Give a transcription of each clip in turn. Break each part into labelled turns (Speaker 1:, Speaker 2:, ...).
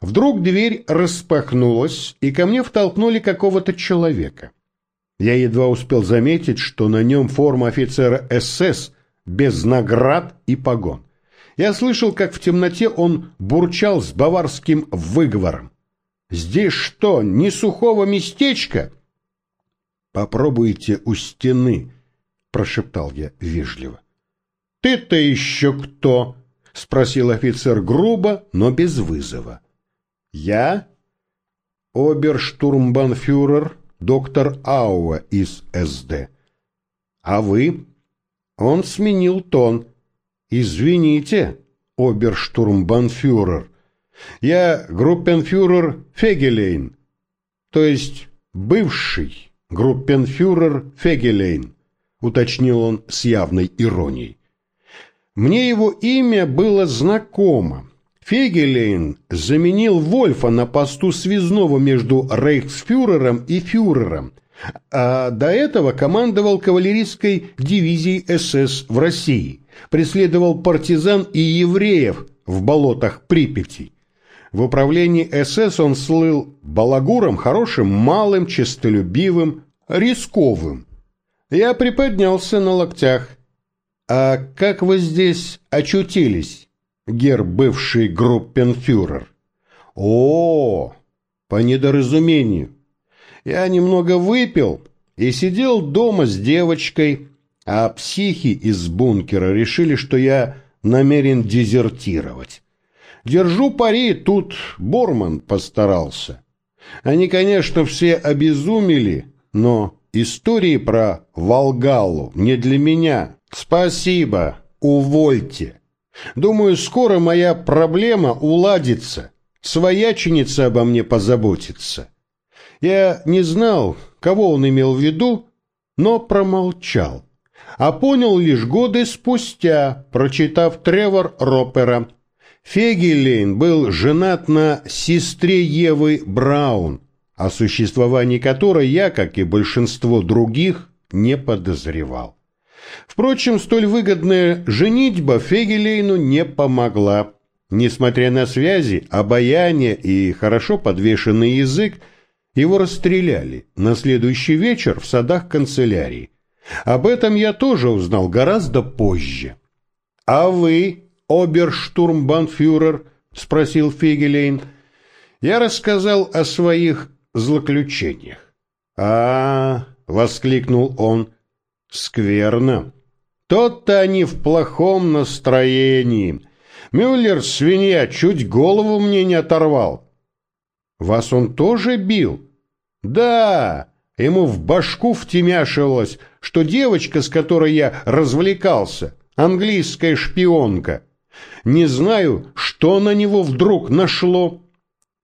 Speaker 1: Вдруг дверь распахнулась, и ко мне втолкнули какого-то человека. Я едва успел заметить, что на нем форма офицера СС без наград и погон. Я слышал, как в темноте он бурчал с баварским выговором. «Здесь что, не сухого местечка?» «Попробуйте у стены», — прошептал я вежливо. «Ты-то еще кто?» — спросил офицер грубо, но без вызова. «Я?» «Оберштурмбанфюрер доктор Ауа из СД». «А вы?» Он сменил тон. «Извините, оберштурмбанфюрер, я группенфюрер Фегелейн, то есть бывший группенфюрер Фегелейн», уточнил он с явной иронией. Мне его имя было знакомо. Фегелейн заменил Вольфа на посту связного между рейхсфюрером и фюрером, а до этого командовал кавалерийской дивизией СС в России, преследовал партизан и евреев в болотах Припяти. В управлении СС он слыл балагуром хорошим, малым, честолюбивым, рисковым. Я приподнялся на локтях. «А как вы здесь очутились, гер бывший группенфюрер?» «О, по недоразумению. Я немного выпил и сидел дома с девочкой, а психи из бункера решили, что я намерен дезертировать. Держу пари, тут Борман постарался. Они, конечно, все обезумели, но истории про Волгалу не для меня. Спасибо, увольте. Думаю, скоро моя проблема уладится. Свояченица обо мне позаботится. Я не знал, кого он имел в виду, но промолчал. А понял лишь годы спустя, прочитав Тревор Ропера. Фегелейн был женат на сестре Евы Браун, о существовании которой я, как и большинство других, не подозревал. Впрочем, столь выгодная женитьба Фегелейну не помогла. Несмотря на связи, обаяние и хорошо подвешенный язык, его расстреляли на следующий вечер в садах канцелярии. Об этом я тоже узнал гораздо позже. «А вы, оберштурмбанфюрер?» — спросил Фегелейн. Я рассказал о своих злоключениях. а, воскликнул он. «Скверно. Тот-то они в плохом настроении. Мюллер, свинья, чуть голову мне не оторвал». «Вас он тоже бил?» «Да, ему в башку втемяшивалось, что девочка, с которой я развлекался, английская шпионка. Не знаю, что на него вдруг нашло».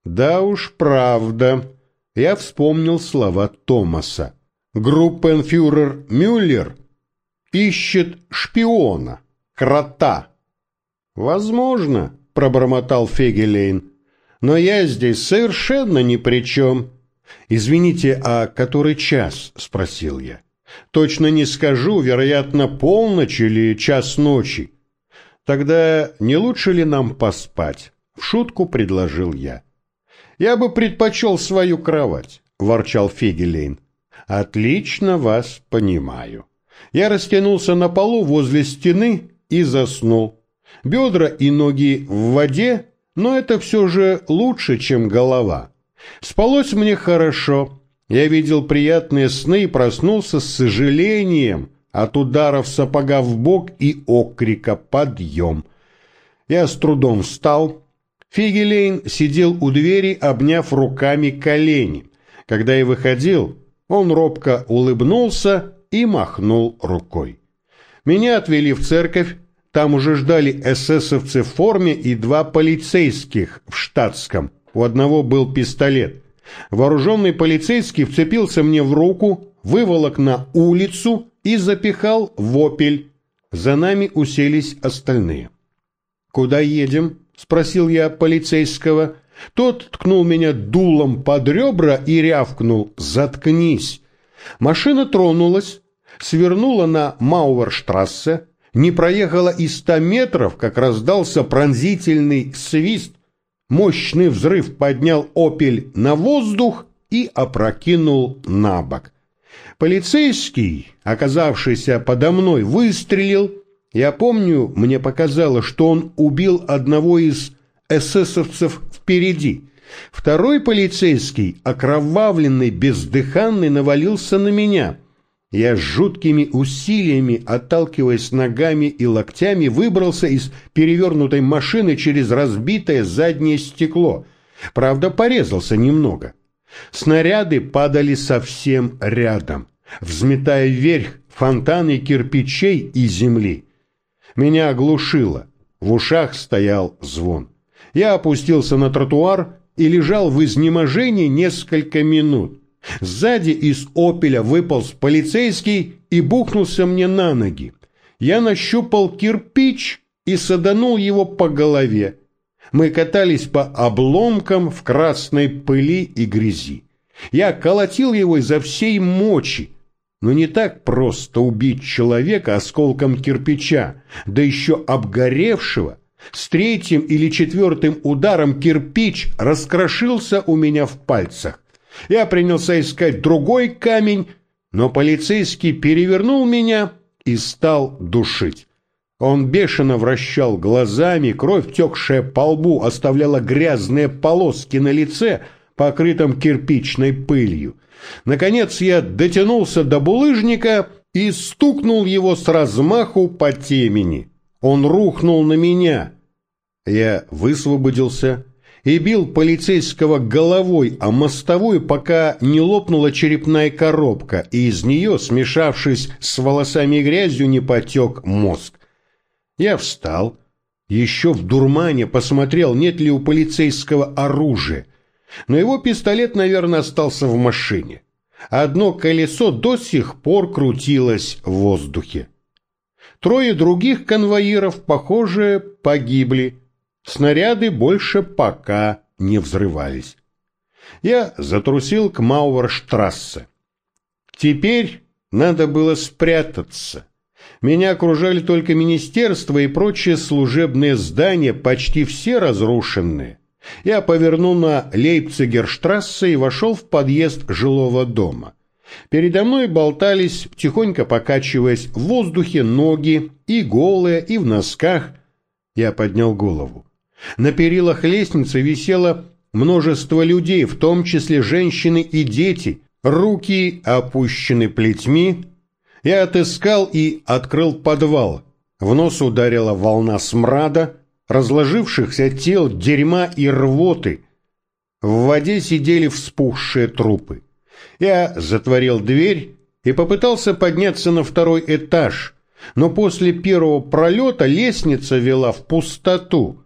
Speaker 1: «Да уж, правда». Я вспомнил слова Томаса. Группенфюрер Мюллер ищет шпиона, крота. Возможно, пробормотал Фегелейн, но я здесь совершенно ни при чем. Извините, а который час? спросил я. Точно не скажу, вероятно, полночь или час ночи. Тогда не лучше ли нам поспать? В шутку предложил я. Я бы предпочел свою кровать, ворчал Фегелейн. Отлично вас понимаю. Я растянулся на полу возле стены и заснул. Бедра и ноги в воде, но это все же лучше, чем голова. Спалось мне хорошо. Я видел приятные сны и проснулся с сожалением от ударов сапога в бок и окрика «Подъем!». Я с трудом встал. Фигелейн сидел у двери, обняв руками колени. Когда я выходил, он робко улыбнулся и махнул рукой. Меня отвели в церковь, там уже ждали эсэсовцы в форме и два полицейских в штатском. У одного был пистолет. Вооруженный полицейский вцепился мне в руку, выволок на улицу и запихал в опель. За нами уселись остальные. «Куда едем?» — спросил я полицейского. Тот ткнул меня дулом под ребра и рявкнул «Заткнись!». Машина тронулась, свернула на Мауэрштрассе, не проехала и ста метров, как раздался пронзительный свист. Мощный взрыв поднял «Опель» на воздух и опрокинул на бок. Полицейский, оказавшийся подо мной, выстрелил. Я помню, мне показалось, что он убил одного из эсэсовцев впереди. Второй полицейский, окровавленный, бездыханный, навалился на меня. Я с жуткими усилиями, отталкиваясь ногами и локтями, выбрался из перевернутой машины через разбитое заднее стекло. Правда, порезался немного. Снаряды падали совсем рядом, взметая вверх фонтаны кирпичей и земли. Меня оглушило, в ушах стоял звон. Я опустился на тротуар и лежал в изнеможении несколько минут. Сзади из «Опеля» выполз полицейский и бухнулся мне на ноги. Я нащупал кирпич и саданул его по голове. Мы катались по обломкам в красной пыли и грязи. Я колотил его изо всей мочи, но не так просто убить человека осколком кирпича, да еще обгоревшего. С третьим или четвертым ударом кирпич раскрошился у меня в пальцах. Я принялся искать другой камень, но полицейский перевернул меня и стал душить. Он бешено вращал глазами, кровь, текшая по лбу, оставляла грязные полоски на лице, покрытом кирпичной пылью. Наконец я дотянулся до булыжника и стукнул его с размаху по темени. Он рухнул на меня. Я высвободился и бил полицейского головой о мостовую, пока не лопнула черепная коробка, и из нее, смешавшись с волосами и грязью, не потек мозг. Я встал, еще в дурмане посмотрел, нет ли у полицейского оружия, но его пистолет, наверное, остался в машине. Одно колесо до сих пор крутилось в воздухе. Трое других конвоиров, похоже, погибли. Снаряды больше пока не взрывались. Я затрусил к Мауэрштрассе. Теперь надо было спрятаться. Меня окружали только министерства и прочие служебные здания, почти все разрушенные. Я повернул на Лейпцигерштрассе и вошел в подъезд жилого дома. Передо мной болтались, тихонько покачиваясь в воздухе, ноги, и голые, и в носках. Я поднял голову. На перилах лестницы висело множество людей, в том числе женщины и дети, руки опущены плетьми. Я отыскал и открыл подвал. В нос ударила волна смрада, разложившихся тел, дерьма и рвоты. В воде сидели вспухшие трупы. Я затворил дверь и попытался подняться на второй этаж, но после первого пролета лестница вела в пустоту.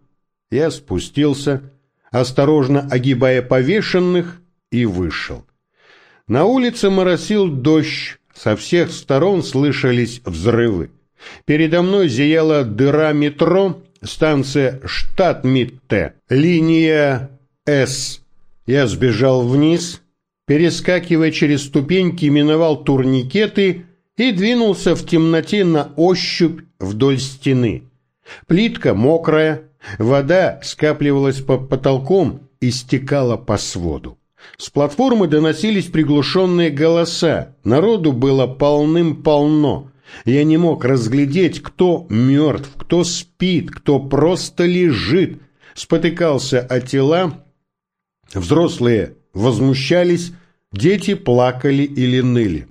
Speaker 1: Я спустился, осторожно огибая повешенных, и вышел. На улице моросил дождь, со всех сторон слышались взрывы. Передо мной зияла дыра метро, станция Штатмитте, линия С. Я сбежал вниз, перескакивая через ступеньки, миновал турникеты и двинулся в темноте на ощупь вдоль стены. Плитка мокрая, вода скапливалась под потолком и стекала по своду. С платформы доносились приглушенные голоса, народу было полным-полно. Я не мог разглядеть, кто мертв, кто спит, кто просто лежит. Спотыкался о тела. Взрослые возмущались, дети плакали или ныли.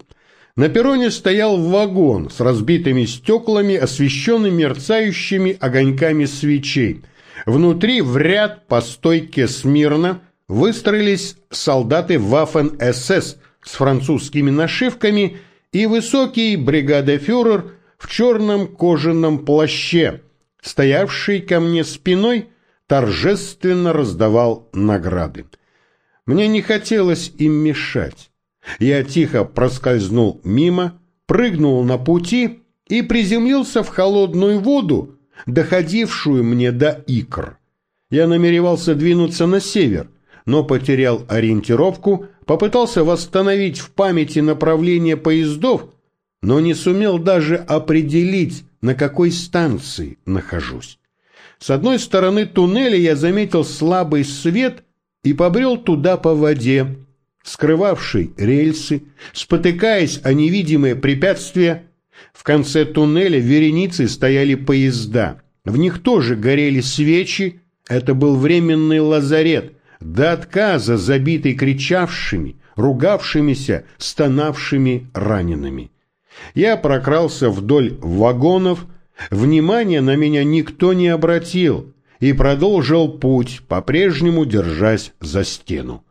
Speaker 1: На перроне стоял вагон с разбитыми стеклами, освещенный мерцающими огоньками свечей. Внутри в ряд по стойке смирно выстроились солдаты Waffen-СС с французскими нашивками и высокий бригадефюрер в черном кожаном плаще, стоявший ко мне спиной, торжественно раздавал награды. Мне не хотелось им мешать. Я тихо проскользнул мимо, прыгнул на пути и приземлился в холодную воду, доходившую мне до икр. Я намеревался двинуться на север, но потерял ориентировку, попытался восстановить в памяти направление поездов, но не сумел даже определить, на какой станции нахожусь. С одной стороны туннеля я заметил слабый свет и побрел туда по воде, скрывавший рельсы, спотыкаясь о невидимые препятствия. В конце туннеля вереницы стояли поезда. В них тоже горели свечи. Это был временный лазарет, до отказа забитый кричавшими, ругавшимися, стонавшими ранеными. Я прокрался вдоль вагонов, внимания на меня никто не обратил и продолжил путь, по-прежнему держась за стену.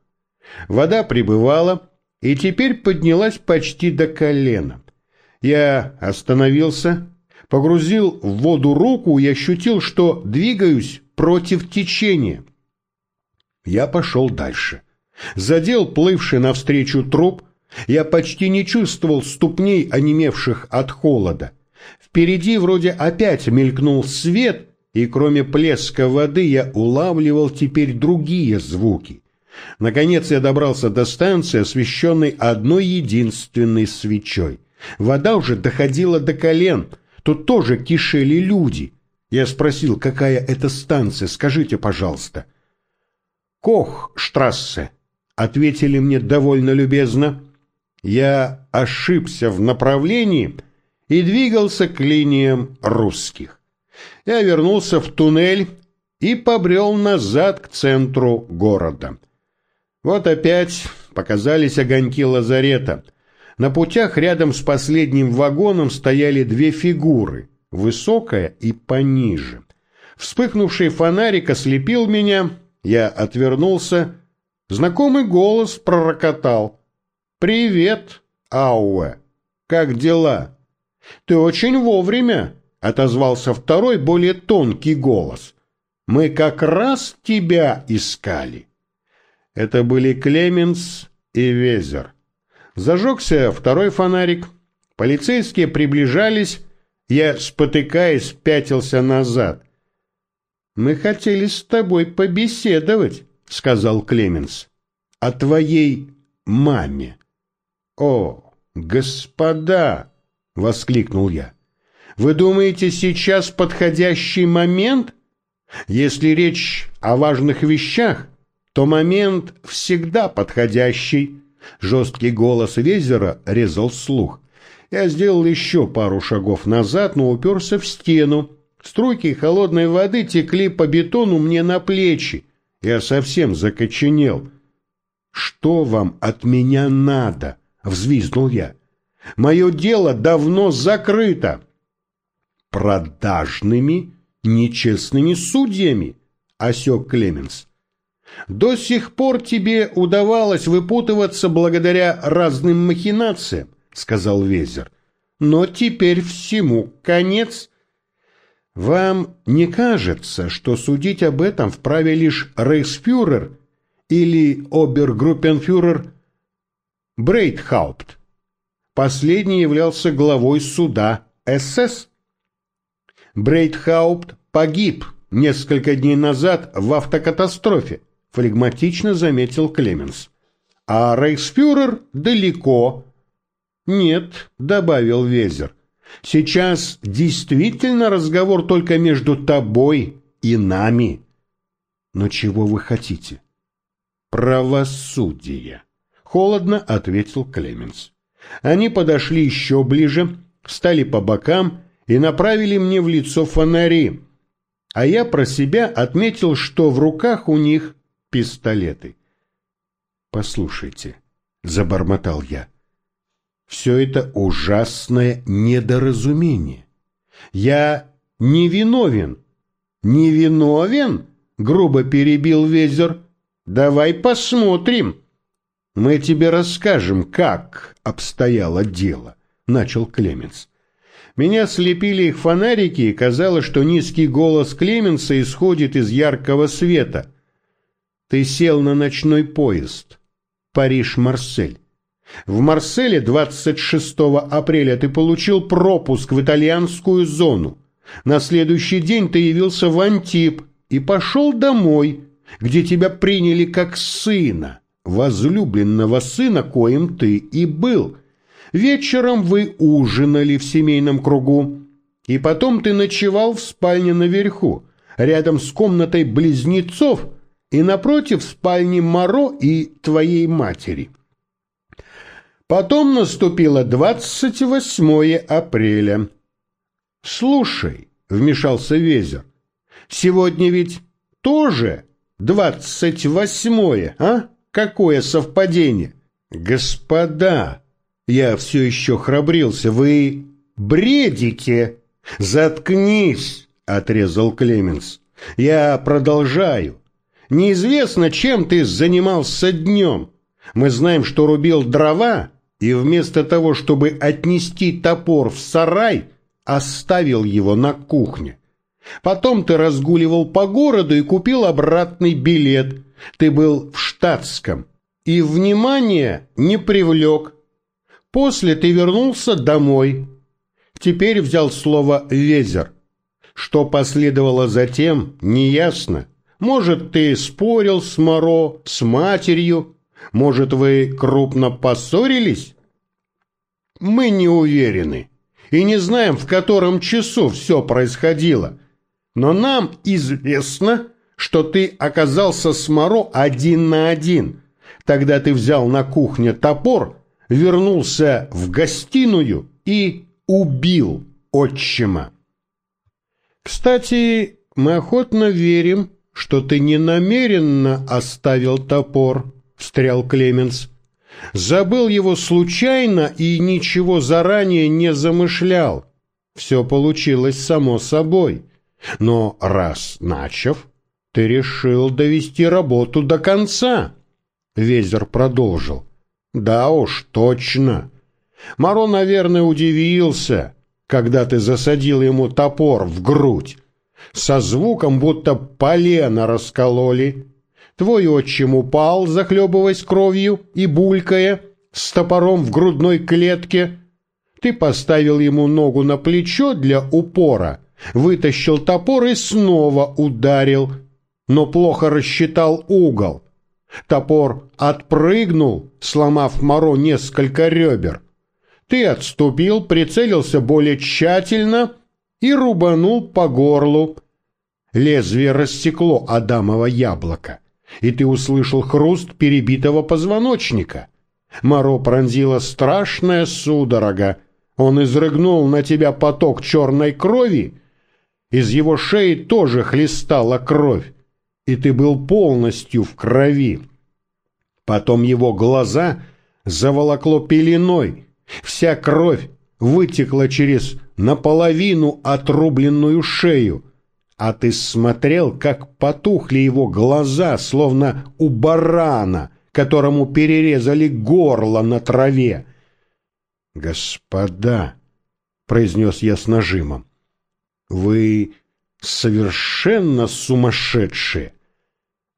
Speaker 1: Вода прибывала и теперь поднялась почти до колена. Я остановился, погрузил в воду руку и ощутил, что двигаюсь против течения. Я пошел дальше. Задел плывший навстречу труп, я почти не чувствовал ступней, онемевших от холода. Впереди вроде опять мелькнул свет, и кроме плеска воды я улавливал теперь другие звуки. Наконец я добрался до станции, освещенной одной единственной свечой. Вода уже доходила до колен, тут тоже кишели люди. Я спросил, какая это станция, скажите, пожалуйста. Кох-штрассе, ответили мне довольно любезно. Я ошибся в направлении и двигался к линиям русских. Я вернулся в туннель и побрел назад к центру города. Вот опять показались огоньки лазарета. На путях рядом с последним вагоном стояли две фигуры, высокая и пониже. Вспыхнувший фонарик ослепил меня, я отвернулся. Знакомый голос пророкотал. «Привет, Ауэ! Как дела?» «Ты очень вовремя!» — отозвался второй, более тонкий голос. «Мы как раз тебя искали!» Это были Клеменс и Везер. Зажегся второй фонарик. Полицейские приближались. Я, спотыкаясь, пятился назад. «Мы хотели с тобой побеседовать», — сказал Клеменс. «О твоей маме». «О, господа!» — воскликнул я. «Вы думаете, сейчас подходящий момент? Если речь о важных вещах, то момент всегда подходящий. Жесткий голос Везера резал слух. Я сделал еще пару шагов назад, но уперся в стену. Струйки холодной воды текли по бетону мне на плечи. Я совсем закоченел. «Что вам от меня надо?» — взвизнул я. «Мое дело давно закрыто». «Продажными, нечестными судьями», — осек Клеменс. До сих пор тебе удавалось выпутываться благодаря разным махинациям, сказал Везер. Но теперь всему конец. Вам не кажется, что судить об этом вправе лишь рейхсфюрер или обергруппенфюрер Брейтхаупт? Последний являлся главой суда СС. Брейтхаупт погиб несколько дней назад в автокатастрофе флегматично заметил Клеменс. А рейхсфюрер далеко. Нет, добавил Везер. Сейчас действительно разговор только между тобой и нами. Но чего вы хотите? Правосудие. Холодно ответил Клеменс. Они подошли еще ближе, встали по бокам и направили мне в лицо фонари. А я про себя отметил, что в руках у них пистолеты. «Послушайте», — забормотал я, — «все это ужасное недоразумение. Я не виновен». «Не виновен?» — грубо перебил Везер. «Давай посмотрим». «Мы тебе расскажем, как обстояло дело», — начал Клеменс. Меня слепили их фонарики, и казалось, что низкий голос Клеменса исходит из яркого света. Ты сел на ночной поезд. Париж-Марсель. В Марселе 26 апреля ты получил пропуск в итальянскую зону. На следующий день ты явился в Антип и пошел домой, где тебя приняли как сына, возлюбленного сына, коим ты и был. Вечером вы ужинали в семейном кругу, и потом ты ночевал в спальне наверху, рядом с комнатой близнецов и напротив спальни Моро и твоей матери. Потом наступило 28 апреля. «Слушай», — вмешался Везер, — «сегодня ведь тоже двадцать восьмое, а? Какое совпадение?» «Господа!» Я все еще храбрился. «Вы бредите!» «Заткнись!» — отрезал Клеменс. «Я продолжаю. Неизвестно, чем ты занимался днем. Мы знаем, что рубил дрова, и вместо того, чтобы отнести топор в сарай, оставил его на кухне. Потом ты разгуливал по городу и купил обратный билет. Ты был в штатском и внимания не привлек. После ты вернулся домой. Теперь взял слово «везер». Что последовало затем, неясно. Может, ты спорил с Моро, с матерью? Может, вы крупно поссорились? Мы не уверены и не знаем, в котором часу все происходило. Но нам известно, что ты оказался с Моро один на один. Тогда ты взял на кухне топор, вернулся в гостиную и убил отчима. Кстати, мы охотно верим, что ты не намеренно оставил топор, встрял Клеменс. Забыл его случайно и ничего заранее не замышлял. Все получилось само собой. Но раз начав, ты решил довести работу до конца. Везер продолжил. Да уж, точно. Маро, наверное, удивился, когда ты засадил ему топор в грудь со звуком, будто полено раскололи. Твой отчим упал, захлебываясь кровью и булькая, с топором в грудной клетке. Ты поставил ему ногу на плечо для упора, вытащил топор и снова ударил, но плохо рассчитал угол. Топор отпрыгнул, сломав Моро несколько ребер. Ты отступил, прицелился более тщательно — и рубанул по горлу. Лезвие рассекло Адамово яблоко, и ты услышал хруст перебитого позвоночника. Моро пронзила страшная судорога. Он изрыгнул на тебя поток черной крови. Из его шеи тоже хлестала кровь, и ты был полностью в крови. Потом его глаза заволокло пеленой. Вся кровь вытекла через наполовину отрубленную шею, а ты смотрел, как потухли его глаза, словно у барана, которому перерезали горло на траве. «Господа», — произнес я с нажимом, — «вы совершенно сумасшедшие!»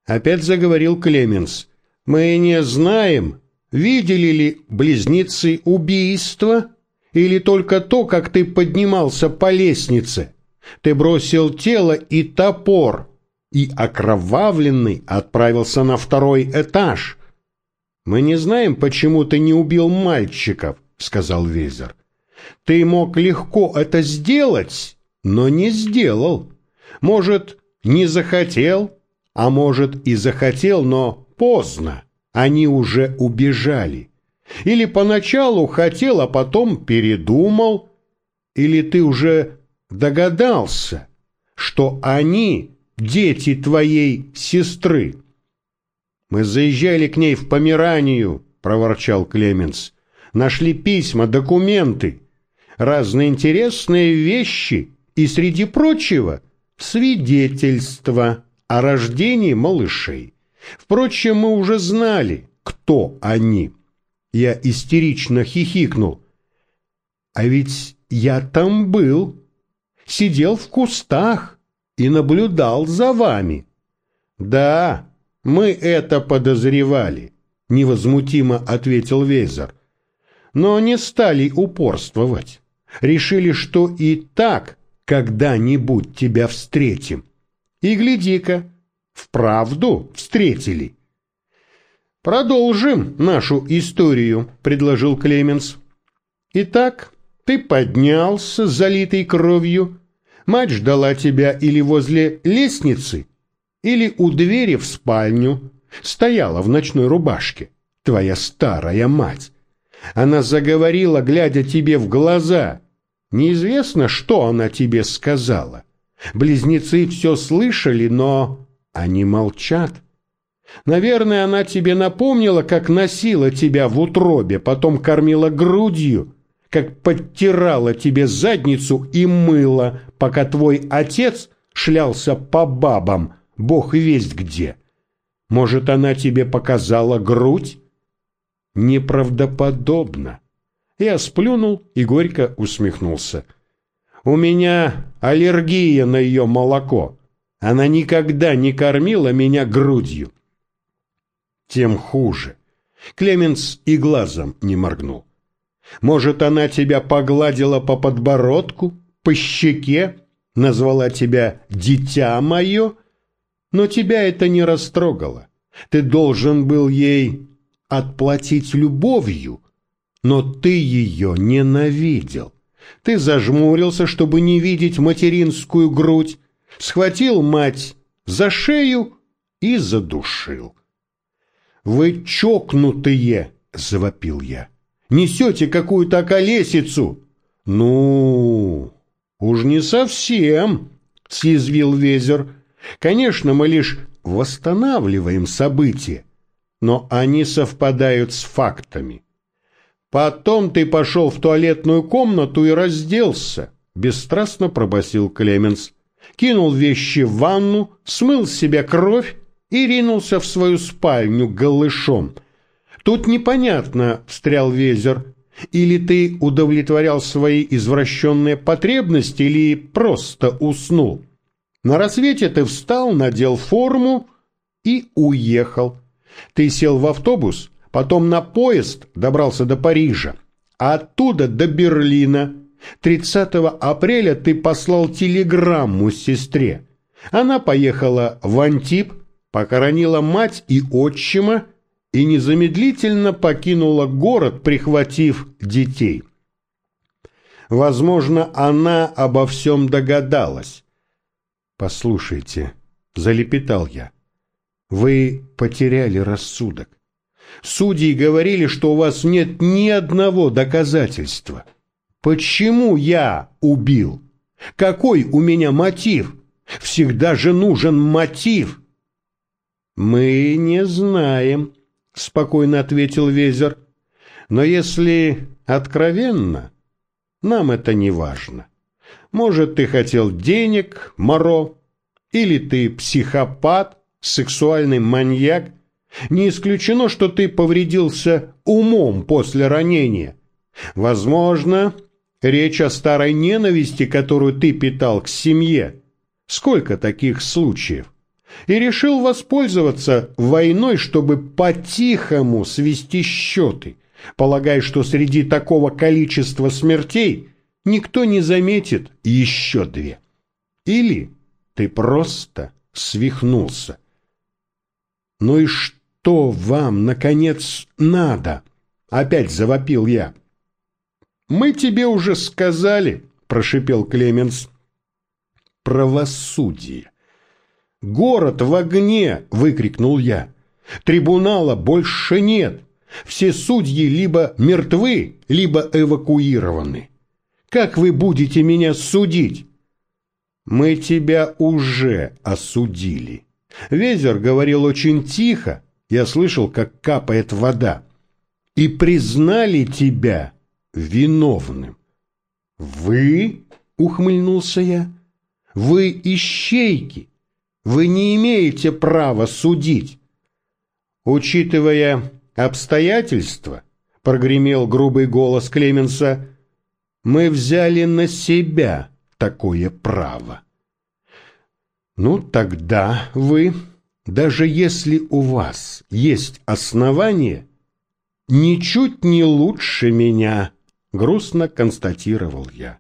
Speaker 1: Опять заговорил Клеменс. «Мы не знаем, видели ли близнецы убийство?» Или только то, как ты поднимался по лестнице? Ты бросил тело и топор, и окровавленный отправился на второй этаж. Мы не знаем, почему ты не убил мальчиков, сказал Везер. Ты мог легко это сделать, но не сделал. Может, не захотел, а может и захотел, но поздно. Они уже убежали. Или поначалу хотел, а потом передумал? Или ты уже догадался, что они дети твоей сестры? Мы заезжали к ней в Померанию, проворчал Клеменс. Нашли письма, документы, разные интересные вещи и, среди прочего, свидетельства о рождении малышей. Впрочем, мы уже знали, кто они. Я истерично хихикнул. А ведь я там был, сидел в кустах и наблюдал за вами. Да, мы это подозревали, невозмутимо ответил Вейзер. Но не стали упорствовать. Решили, что и так когда-нибудь тебя встретим. И гляди-ка, вправду встретили. «Продолжим нашу историю», — предложил Клеменс. «Итак, ты поднялся, залитый кровью, Мать ждала тебя или возле лестницы, или у двери в спальню, стояла в ночной рубашке, твоя старая мать. Она заговорила, глядя тебе в глаза. Неизвестно, что она тебе сказала. Близнецы все слышали, но они молчат. Наверное, она тебе напомнила, как носила тебя в утробе, потом кормила грудью, как подтирала тебе задницу и мыла, пока твой отец шлялся по бабам, бог весть где. Может, она тебе показала грудь? Неправдоподобно. Я сплюнул и горько усмехнулся. У меня аллергия на ее молоко. Она никогда не кормила меня грудью. Тем хуже. Клеменс и глазом не моргнул. Может, она тебя погладила по подбородку, по щеке, назвала тебя «дитя мое», но тебя это не растрогало. Ты должен был ей отплатить любовью, но ты ее ненавидел. Ты зажмурился, чтобы не видеть материнскую грудь, схватил мать за шею и задушил. «Вы чокнутые!» — завопил я. «Несете какую-то колесицу!» «Ну, уж не совсем!» — съязвил Везер. «Конечно, мы лишь восстанавливаем события, но они совпадают с фактами. Потом ты пошел в туалетную комнату и разделся, бесстрастно пробасил Клеменс. Кинул вещи в ванну, смыл с себя кровь и ринулся в свою спальню голышом. Тут непонятно, встрял Везер, или ты удовлетворял свои извращенные потребности, или просто уснул. На рассвете ты встал, надел форму и уехал. Ты сел в автобус, потом на поезд добрался до Парижа, а оттуда до Берлина. 30 апреля ты послал телеграмму сестре. Она поехала в Антип, похоронила мать и отчима и незамедлительно покинула город, прихватив детей. Возможно, она обо всем догадалась. «Послушайте», — залепетал я, — «вы потеряли рассудок. Судьи говорили, что у вас нет ни одного доказательства. Почему я убил? Какой у меня мотив? Всегда же нужен мотив». «Мы не знаем», — спокойно ответил Везер. «Но если откровенно, нам это не важно. Может, ты хотел денег, Моро, или ты психопат, сексуальный маньяк. Не исключено, что ты повредился умом после ранения. Возможно, речь о старой ненависти, которую ты питал к семье. Сколько таких случаев? и решил воспользоваться войной, чтобы по-тихому свести счеты, полагая, что среди такого количества смертей никто не заметит еще две. Или ты просто свихнулся. «Ну и что вам, наконец, надо?» — опять завопил я. «Мы тебе уже сказали», — прошипел Клеменс. «Правосудие. «Город в огне!» – выкрикнул я. «Трибунала больше нет. Все судьи либо мертвы, либо эвакуированы. Как вы будете меня судить?» «Мы тебя уже осудили». Везер говорил очень тихо, я слышал, как капает вода. «И признали тебя виновным». «Вы?» — ухмыльнулся я. «Вы ищейки, вы не имеете права судить. Учитывая обстоятельства, прогремел грубый голос Клеменса, мы взяли на себя такое право. Ну, тогда вы, даже если у вас есть основания, ничуть не лучше меня, грустно констатировал я.